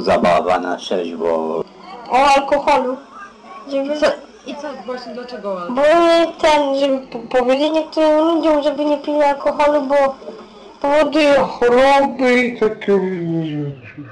zabawa na trzeźwo. O alkoholu. Żeby, Co? I co właśnie, dlaczego? bo ten, żeby po- powiedzieć niektórym ludziom, żeby nie pili alkoholu, bo powoduje choroby i takie różne rzeczy.